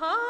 ha.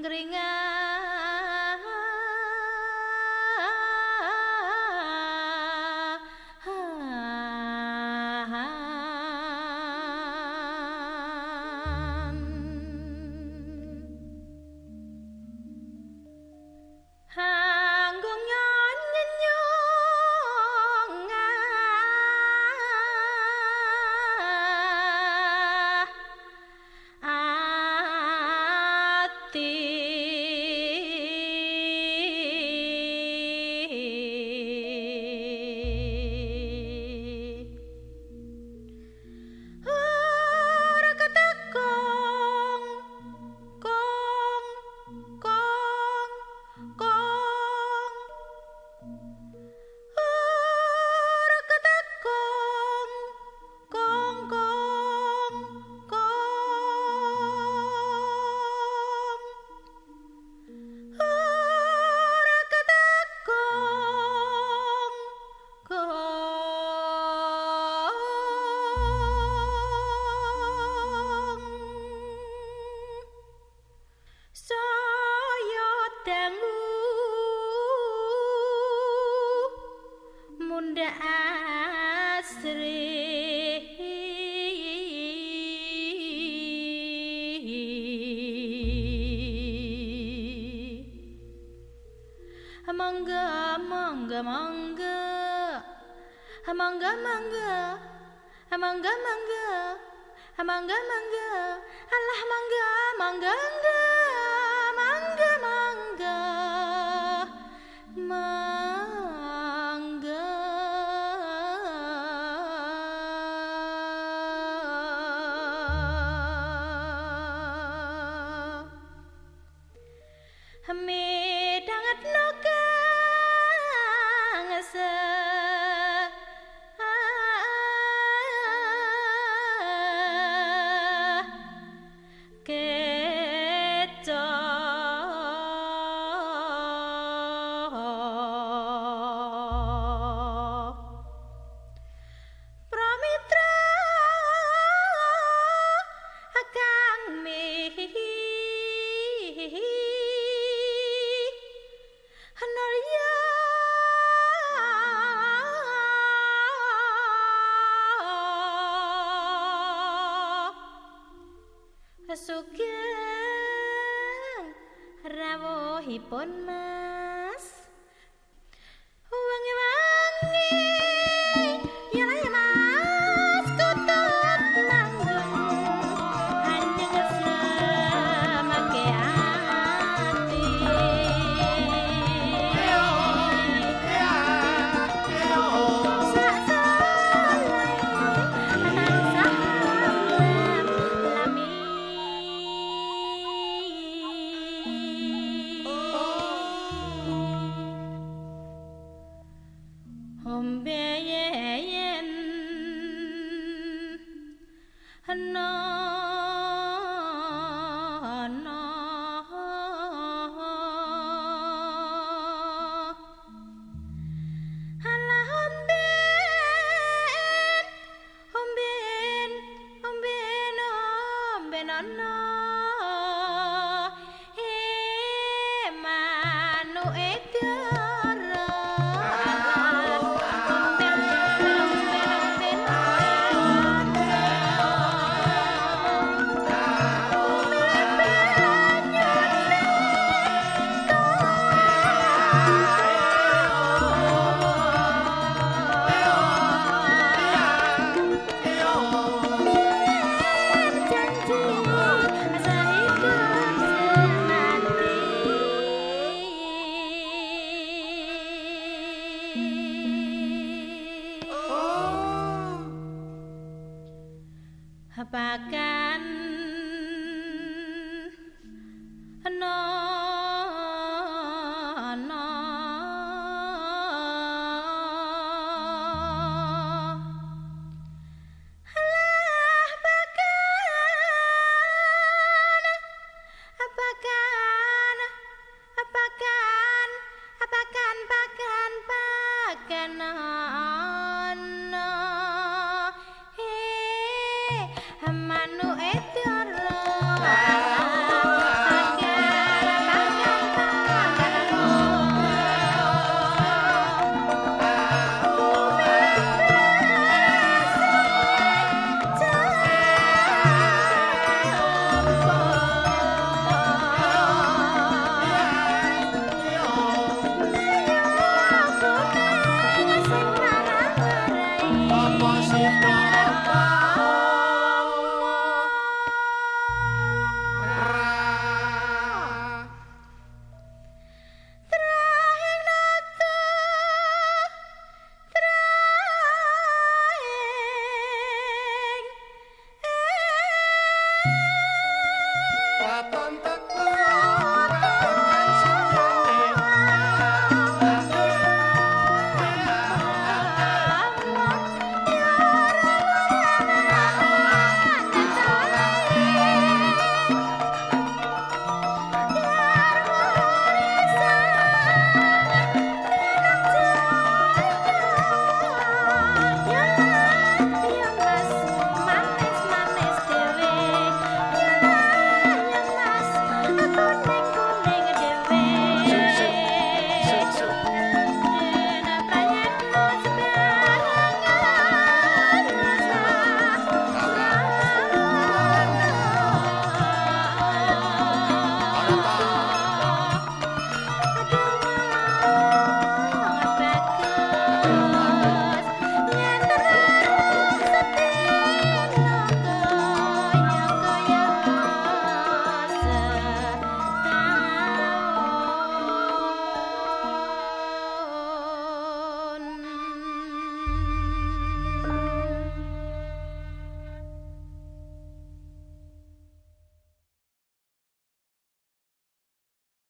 angkringan mangga mangga mangga mangga Allah mangga mangga mangga sugeng rawuhipun mas Apakah